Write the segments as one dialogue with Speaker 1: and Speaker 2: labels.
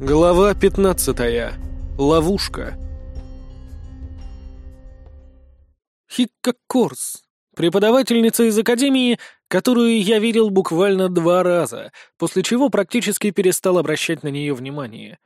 Speaker 1: Глава 15. Ловушка. Хикка Корс, преподавательница из академии, которую я видел буквально два раза, после чего практически перестал обращать на нее внимание.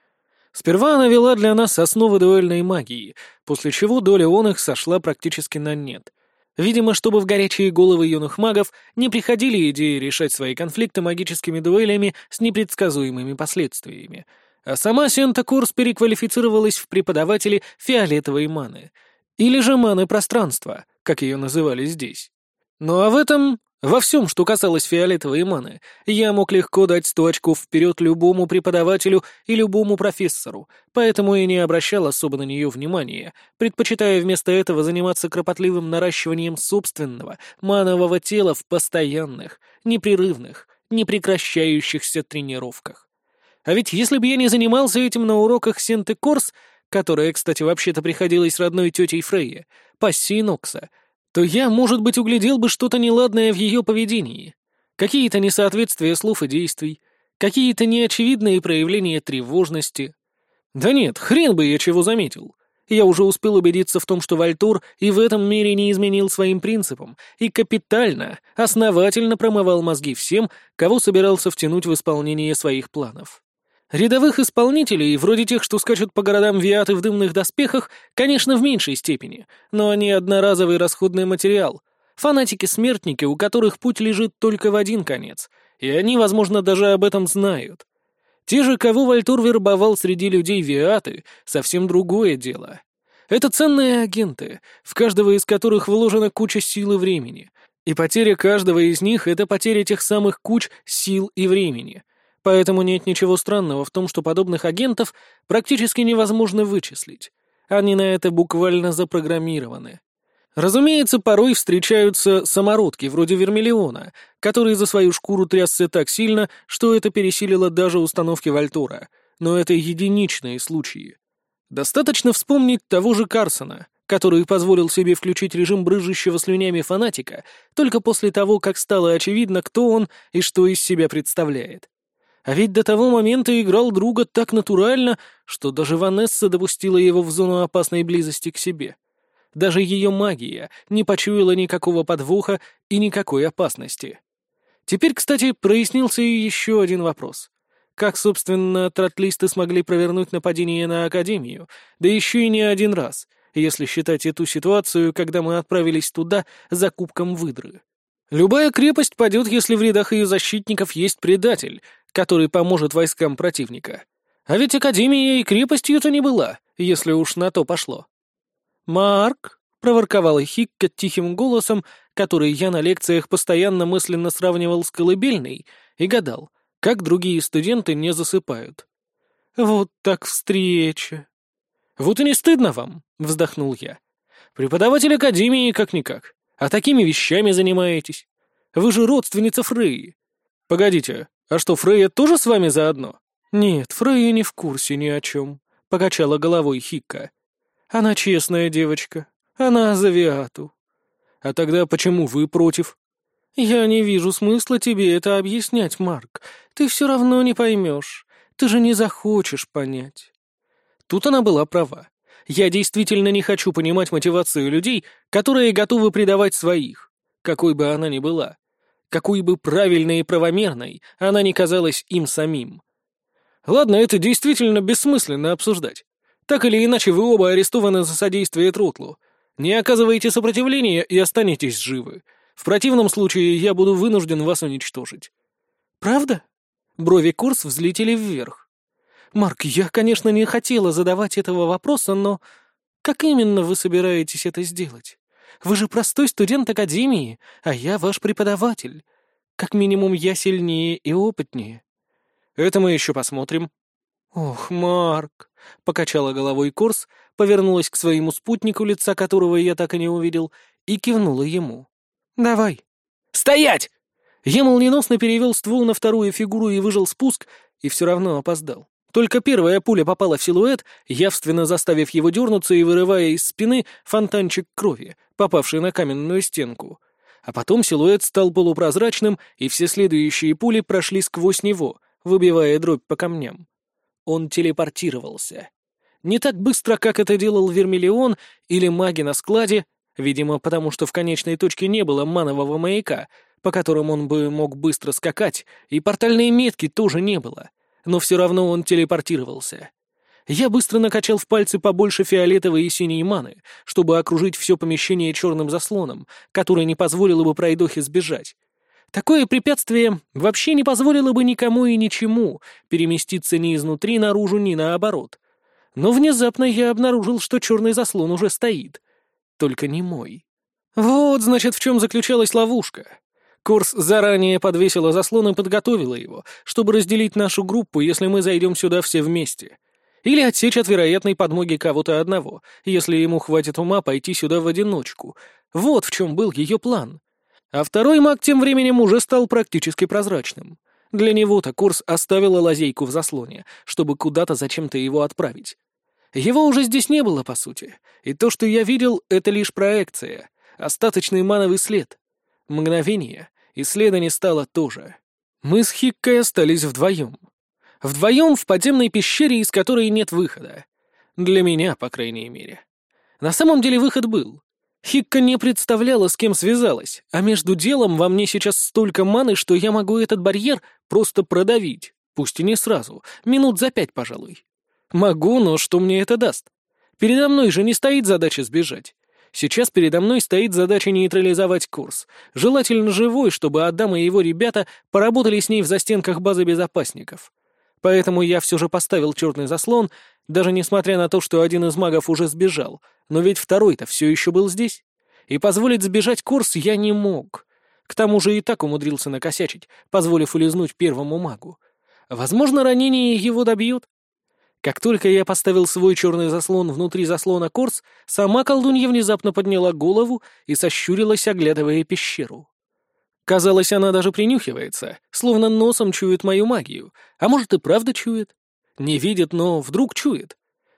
Speaker 1: Сперва она вела для нас основы дуэльной магии, после чего доля он их сошла практически на нет. Видимо, чтобы в горячие головы юных магов не приходили идеи решать свои конфликты магическими дуэлями с непредсказуемыми последствиями — а сама Сента Курс переквалифицировалась в преподаватели фиолетовой маны, или же маны пространства, как ее называли здесь. Ну а в этом, во всем, что касалось фиолетовой маны, я мог легко дать сто вперед любому преподавателю и любому профессору, поэтому и не обращал особо на нее внимания, предпочитая вместо этого заниматься кропотливым наращиванием собственного манового тела в постоянных, непрерывных, непрекращающихся тренировках. А ведь если бы я не занимался этим на уроках Сенты Корс, которая, кстати, вообще-то приходилась родной тетей Фрейе, пассии Нокса, то я, может быть, углядел бы что-то неладное в ее поведении. Какие-то несоответствия слов и действий, какие-то неочевидные проявления тревожности. Да нет, хрен бы я чего заметил. Я уже успел убедиться в том, что Вальтур и в этом мире не изменил своим принципам и капитально, основательно промывал мозги всем, кого собирался втянуть в исполнение своих планов. Рядовых исполнителей, вроде тех, что скачут по городам виаты в дымных доспехах, конечно, в меньшей степени, но они одноразовый расходный материал. Фанатики-смертники, у которых путь лежит только в один конец, и они, возможно, даже об этом знают. Те же, кого Вальтур вербовал среди людей Виаты, совсем другое дело. Это ценные агенты, в каждого из которых вложена куча сил и времени. И потеря каждого из них — это потеря тех самых куч сил и времени — Поэтому нет ничего странного в том, что подобных агентов практически невозможно вычислить. Они на это буквально запрограммированы. Разумеется, порой встречаются самородки, вроде Вермиллиона, который за свою шкуру трясся так сильно, что это пересилило даже установки Вальтура. Но это единичные случаи. Достаточно вспомнить того же Карсона, который позволил себе включить режим брыжущего слюнями фанатика только после того, как стало очевидно, кто он и что из себя представляет. А ведь до того момента играл друга так натурально, что даже Ванесса допустила его в зону опасной близости к себе. Даже ее магия не почуяла никакого подвоха и никакой опасности. Теперь, кстати, прояснился и еще один вопрос. Как, собственно, тротлисты смогли провернуть нападение на Академию, да еще и не один раз, если считать эту ситуацию, когда мы отправились туда за кубком выдры? Любая крепость падет, если в рядах ее защитников есть предатель, который поможет войскам противника. А ведь Академия и крепостью-то не была, если уж на то пошло. «Марк», — проворковала Хикка тихим голосом, который я на лекциях постоянно мысленно сравнивал с колыбельной, и гадал, как другие студенты не засыпают. «Вот так встреча!» «Вот и не стыдно вам», — вздохнул я. «Преподаватель Академии как-никак, а такими вещами занимаетесь. Вы же родственница Фреи. Погодите, а что, Фрейя тоже с вами заодно? Нет, Фрейя не в курсе ни о чем, покачала головой Хикка. Она честная девочка. Она за Виату. А тогда почему вы против? Я не вижу смысла тебе это объяснять, Марк. Ты все равно не поймешь. Ты же не захочешь понять. Тут она была права. Я действительно не хочу понимать мотивацию людей, которые готовы предавать своих, какой бы она ни была какой бы правильной и правомерной она ни казалась им самим. Ладно, это действительно бессмысленно обсуждать. Так или иначе, вы оба арестованы за содействие Тротлу. Не оказывайте сопротивления и останетесь живы. В противном случае я буду вынужден вас уничтожить. Правда? Брови Курс взлетели вверх. Марк, я, конечно, не хотела задавать этого вопроса, но как именно вы собираетесь это сделать? Вы же простой студент Академии, а я ваш преподаватель. Как минимум, я сильнее и опытнее». «Это мы еще посмотрим». «Ох, Марк!» — покачала головой Корс, повернулась к своему спутнику, лица которого я так и не увидел, и кивнула ему. «Давай». «Стоять!» Я молниеносно перевел ствол на вторую фигуру и выжил спуск, и все равно опоздал. Только первая пуля попала в силуэт, явственно заставив его дернуться и вырывая из спины фонтанчик крови, попавший на каменную стенку. А потом силуэт стал полупрозрачным, и все следующие пули прошли сквозь него, выбивая дробь по камням. он телепортировался. Не так быстро, как это делал Вермиллион или маги на складе, видимо, потому что в конечной точке не было манового маяка, по которым он бы мог быстро скакать, и портальной метки тоже не было, но все равно он телепортировался. Я быстро накачал в пальцы побольше фиолетовой и синей маны, чтобы окружить все помещение черным заслоном, который не позволило бы пройдохе сбежать. Такое препятствие вообще не позволило бы никому и ничему переместиться ни изнутри наружу, ни наоборот. Но внезапно я обнаружил, что черный заслон уже стоит. Только не мой. Вот, значит, в чем заключалась ловушка. Корс заранее подвесила заслон и подготовила его, чтобы разделить нашу группу, если мы зайдем сюда все вместе. Или отсечь от вероятной подмоги кого-то одного, если ему хватит ума пойти сюда в одиночку. Вот в чем был ее план. А второй маг тем временем уже стал практически прозрачным. Для него-то Курс оставила лазейку в заслоне, чтобы куда-то зачем-то его отправить. Его уже здесь не было, по сути, и то, что я видел, это лишь проекция, остаточный мановый след. Мгновение, и следа не стало тоже. Мы с Хиккой остались вдвоем. Вдвоем в подземной пещере, из которой нет выхода. Для меня, по крайней мере. На самом деле выход был. Хикка не представляла, с кем связалась, а между делом во мне сейчас столько маны, что я могу этот барьер просто продавить. Пусть и не сразу, минут за пять, пожалуй. Могу, но что мне это даст? Передо мной же не стоит задача сбежать. Сейчас передо мной стоит задача нейтрализовать курс. Желательно живой, чтобы Адам и его ребята поработали с ней в застенках базы безопасников. Поэтому я все же поставил черный заслон, даже несмотря на то, что один из магов уже сбежал, но ведь второй-то все еще был здесь. И позволить сбежать курс я не мог. К тому же и так умудрился накосячить, позволив улизнуть первому магу. Возможно, ранение его добьет. Как только я поставил свой черный заслон внутри заслона Корс, сама колдунья внезапно подняла голову и сощурилась, оглядывая пещеру. Казалось, она даже принюхивается, словно носом чует мою магию, а может и правда чует. Не видит, но вдруг чует.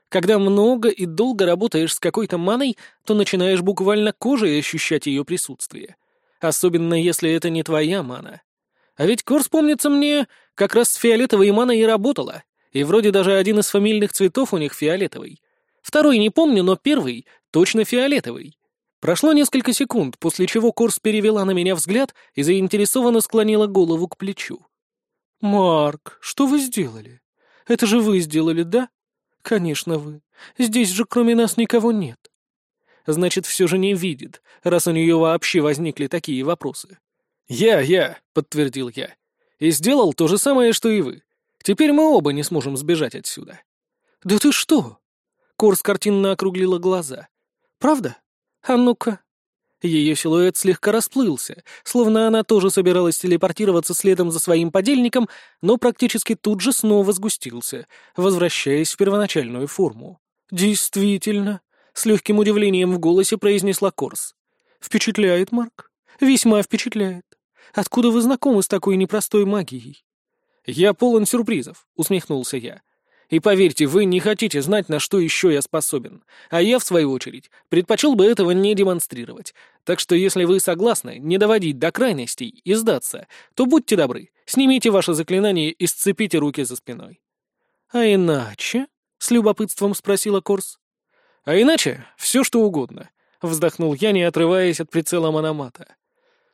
Speaker 1: Когда много и долго работаешь с какой-то маной, то начинаешь буквально кожей ощущать ее присутствие. Особенно если это не твоя мана. А ведь Корс, помнится мне, как раз с фиолетовой маной и работала. И вроде даже один из фамильных цветов у них фиолетовый. Второй не помню, но первый точно фиолетовый. Прошло несколько секунд, после чего Корс перевела на меня взгляд и заинтересованно склонила голову к плечу. «Марк, что вы сделали? Это же вы сделали, да? Конечно, вы. Здесь же кроме нас никого нет». Значит, все же не видит, раз у нее вообще возникли такие вопросы. «Я, я», — подтвердил я. «И сделал то же самое, что и вы. Теперь мы оба не сможем сбежать отсюда». «Да ты что?» Корс картинно округлила глаза. «Правда?» «А ну-ка!» Ее силуэт слегка расплылся, словно она тоже собиралась телепортироваться следом за своим подельником, но практически тут же снова сгустился, возвращаясь в первоначальную форму. «Действительно!» — с легким удивлением в голосе произнесла Корс. «Впечатляет, Марк. Весьма впечатляет. Откуда вы знакомы с такой непростой магией?» «Я полон сюрпризов», — усмехнулся я. И поверьте, вы не хотите знать, на что еще я способен. А я, в свою очередь, предпочел бы этого не демонстрировать. Так что, если вы согласны не доводить до крайностей и сдаться, то будьте добры, снимите ваше заклинание и сцепите руки за спиной. «А иначе?» — с любопытством спросила Корс. «А иначе все что угодно», — вздохнул я, не отрываясь от прицела мономата.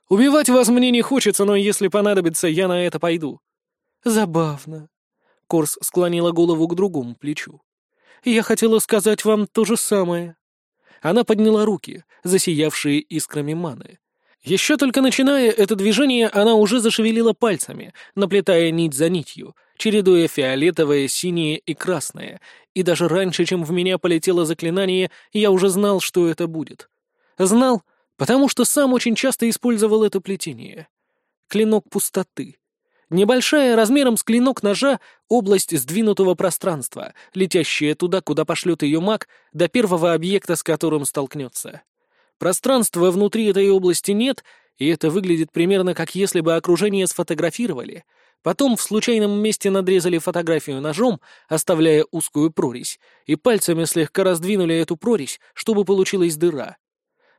Speaker 1: «Убивать вас мне не хочется, но если понадобится, я на это пойду». «Забавно», Корс склонила голову к другому плечу. «Я хотела сказать вам то же самое». Она подняла руки, засиявшие искрами маны. Еще только начиная это движение, она уже зашевелила пальцами, наплетая нить за нитью, чередуя фиолетовое, синее и красное, и даже раньше, чем в меня полетело заклинание, я уже знал, что это будет. Знал, потому что сам очень часто использовал это плетение. Клинок пустоты. Небольшая, размером с клинок ножа, область сдвинутого пространства, летящая туда, куда пошлет ее маг, до первого объекта, с которым столкнется. Пространства внутри этой области нет, и это выглядит примерно как если бы окружение сфотографировали, потом в случайном месте надрезали фотографию ножом, оставляя узкую прорезь, и пальцами слегка раздвинули эту прорезь, чтобы получилась дыра.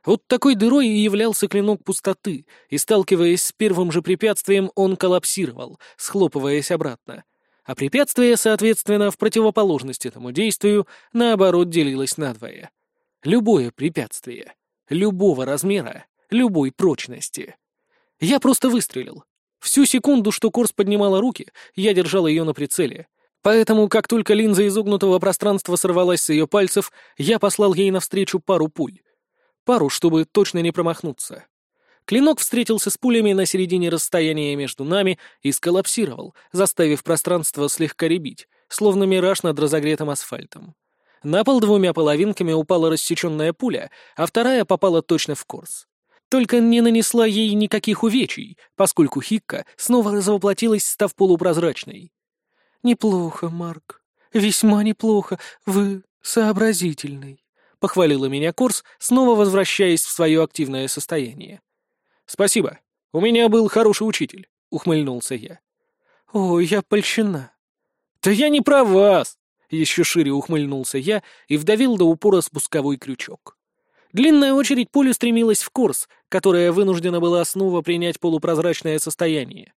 Speaker 1: Вот такой дырой и являлся клинок пустоты, и, сталкиваясь с первым же препятствием, он коллапсировал, схлопываясь обратно. а препятствие, соответственно, в противоположность этому действию, наоборот, делилось надвое. Любое препятствие, любого размера, любой прочности. Я просто выстрелил. Всю секунду, что Корс поднимала руки, я держал ее на прицеле. Поэтому, как только линза изогнутого пространства сорвалась с ее пальцев, я послал ей навстречу пару пуль. Пару, чтобы точно не промахнуться. Клинок встретился с пулями на середине расстояния между нами и сколлапсировал, заставив пространство слегка ребить, словно мираж над разогретым асфальтом. На пол двумя половинками упала рассеченная пуля, а вторая попала точно в Корс. Только не нанесла ей никаких увечий, поскольку Хикка снова развоплотилась, став полупрозрачной. «Неплохо, Марк. Весьма неплохо. Вы сообразительный», — похвалила меня Корс, снова возвращаясь в свое активное состояние. «Спасибо. У меня был хороший учитель», — ухмыльнулся я. «О, я польщена». «Да я не про вас!» — еще шире ухмыльнулся я и вдавил до упора спусковой крючок. Длинная очередь пули стремилась в курс, которая вынуждена была снова принять полупрозрачное состояние.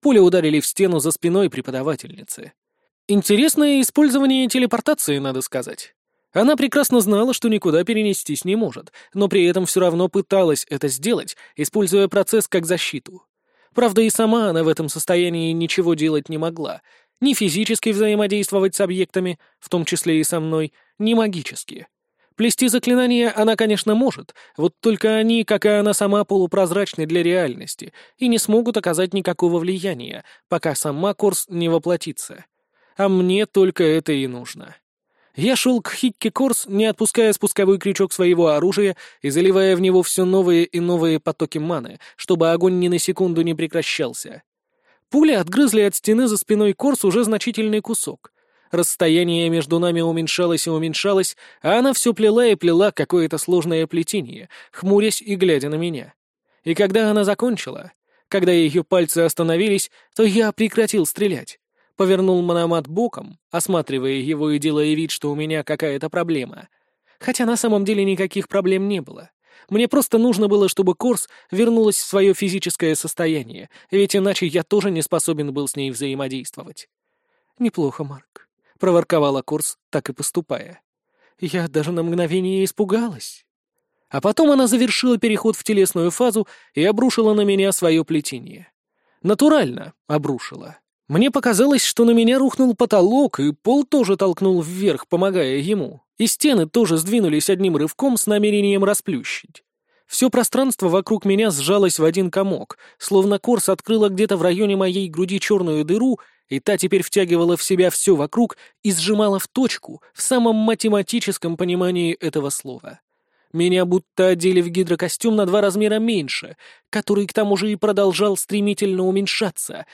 Speaker 1: Пули ударили в стену за спиной преподавательницы. Интересное использование телепортации, надо сказать. Она прекрасно знала, что никуда перенестись не может, но при этом все равно пыталась это сделать, используя процесс как защиту. Правда, и сама она в этом состоянии ничего делать не могла. Ни физически взаимодействовать с объектами, в том числе и со мной, ни магически. Плести заклинания она, конечно, может, вот только они, как и она сама, полупрозрачны для реальности и не смогут оказать никакого влияния, пока сама Корс не воплотится. А мне только это и нужно. Я шел к Хикке Корс, не отпуская спусковой крючок своего оружия и заливая в него все новые и новые потоки маны, чтобы огонь ни на секунду не прекращался. Пули отгрызли от стены за спиной Корс уже значительный кусок. Расстояние между нами уменьшалось и уменьшалось, а она все плела и плела какое-то сложное плетение, хмурясь и глядя на меня. И когда она закончила, когда ее пальцы остановились, то я прекратил стрелять повернул мономат боком, осматривая его и делая вид, что у меня какая-то проблема. Хотя на самом деле никаких проблем не было. Мне просто нужно было, чтобы Корс вернулась в свое физическое состояние, ведь иначе я тоже не способен был с ней взаимодействовать. «Неплохо, Марк», — проворковала Корс, так и поступая. «Я даже на мгновение испугалась». А потом она завершила переход в телесную фазу и обрушила на меня свое плетение. Натурально обрушила. Мне показалось, что на меня рухнул потолок, и пол тоже толкнул вверх, помогая ему, и стены тоже сдвинулись одним рывком с намерением расплющить. Все пространство вокруг меня сжалось в один комок, словно Корс открыла где-то в районе моей груди черную дыру, и та теперь втягивала в себя все вокруг и сжимала в точку, в самом математическом понимании этого слова. Меня будто одели в гидрокостюм на два размера меньше, который к тому же и продолжал стремительно уменьшаться.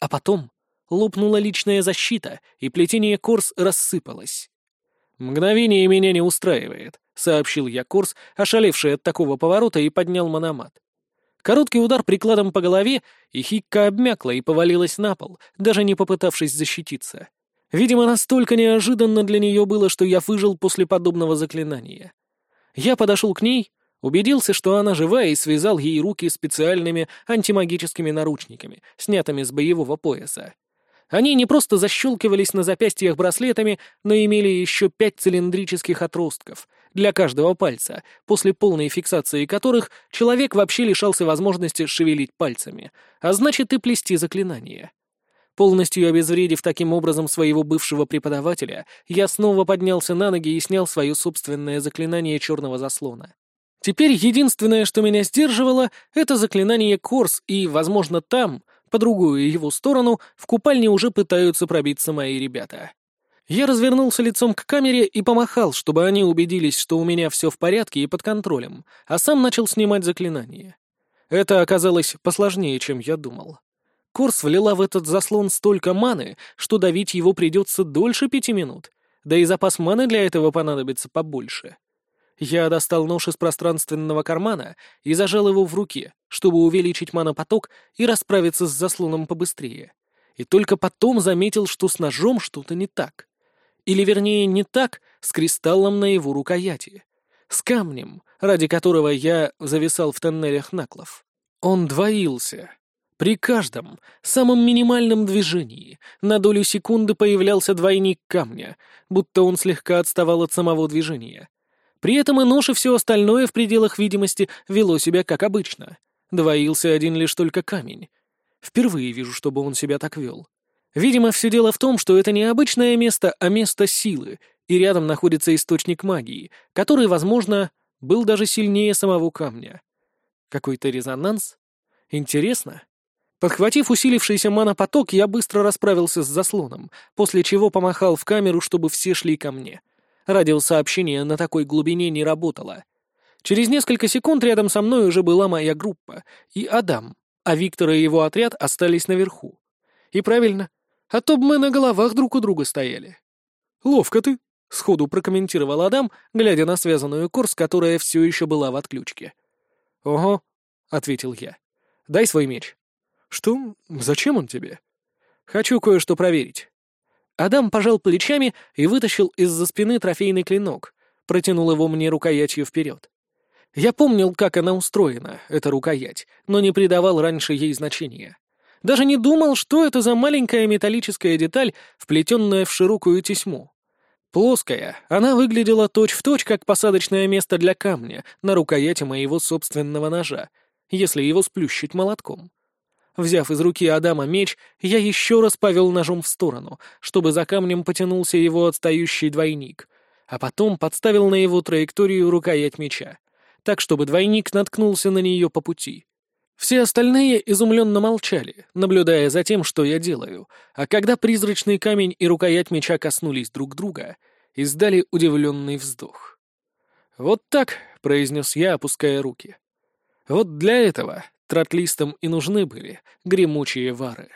Speaker 1: А потом лопнула личная защита, и плетение Корс рассыпалось. «Мгновение меня не устраивает», — сообщил я Корс, ошалевший от такого поворота, и поднял мономат. Короткий удар прикладом по голове, и Хикка обмякла и повалилась на пол, даже не попытавшись защититься. Видимо, настолько неожиданно для нее было, что я выжил после подобного заклинания. Я подошел к ней, убедился, что она жива, и связал ей руки специальными антимагическими наручниками, снятыми с боевого пояса. Они не просто защелкивались на запястьях браслетами, но имели еще пять цилиндрических отростков для каждого пальца, после полной фиксации которых человек вообще лишался возможности шевелить пальцами, а значит и плести заклинания. Полностью обезвредив таким образом своего бывшего преподавателя, я снова поднялся на ноги и снял свое собственное заклинание черного заслона. Теперь единственное, что меня сдерживало, это заклинание Корс, и, возможно, там по другую его сторону в купальне уже пытаются пробиться мои ребята. Я развернулся лицом к камере и помахал, чтобы они убедились, что у меня все в порядке и под контролем, а сам начал снимать заклинание. Это оказалось посложнее, чем я думал. Корс влила в этот заслон столько маны, что давить его придется дольше пяти минут, да и запас маны для этого понадобится побольше. Я достал нож из пространственного кармана и зажал его в руке, чтобы увеличить манопоток и расправиться с заслоном побыстрее. И только потом заметил, что с ножом что-то не так. Или, вернее, не так с кристаллом на его рукояти. С камнем, ради которого я зависал в тоннелях наклов. Он двоился. При каждом, самом минимальном движении на долю секунды появлялся двойник камня, будто он слегка отставал от самого движения. При этом и нож и все остальное в пределах видимости вело себя как обычно. Двоился один лишь только камень. Впервые вижу, чтобы он себя так вел. Видимо, все дело в том, что это не обычное место, а место силы, и рядом находится источник магии, который, возможно, был даже сильнее самого камня. Какой-то резонанс? Интересно. Подхватив усилившийся манопоток, я быстро расправился с заслоном, после чего помахал в камеру, чтобы все шли ко мне. Радиосообщение на такой глубине не работало. Через несколько секунд рядом со мной уже была моя группа и Адам, а Виктор и его отряд остались наверху. И правильно, а то бы мы на головах друг у друга стояли. «Ловко ты», — сходу прокомментировал Адам, глядя на связанную Корс, которая все еще была в отключке. «Ого», — ответил я. «Дай свой меч». «Что? Зачем он тебе?» «Хочу кое-что проверить». Адам пожал плечами и вытащил из-за спины трофейный клинок, протянул его мне рукоятью вперед. Я помнил, как она устроена, эта рукоять, но не придавал раньше ей значения. Даже не думал, что это за маленькая металлическая деталь, вплетенная в широкую тесьму. Плоская, она выглядела точь-в-точь, точь, как посадочное место для камня на рукояти моего собственного ножа, если его сплющить молотком. Взяв из руки Адама меч, я еще раз повел ножом в сторону, чтобы за камнем потянулся его отстающий двойник, а потом подставил на его траекторию рукоять меча, так, чтобы двойник наткнулся на нее по пути. Все остальные изумленно молчали, наблюдая за тем, что я делаю, а когда призрачный камень и рукоять меча коснулись друг друга, издали удивленный вздох. «Вот так», — произнес я, опуская руки. «Вот для этого тротлистам и нужны были гремучие вары».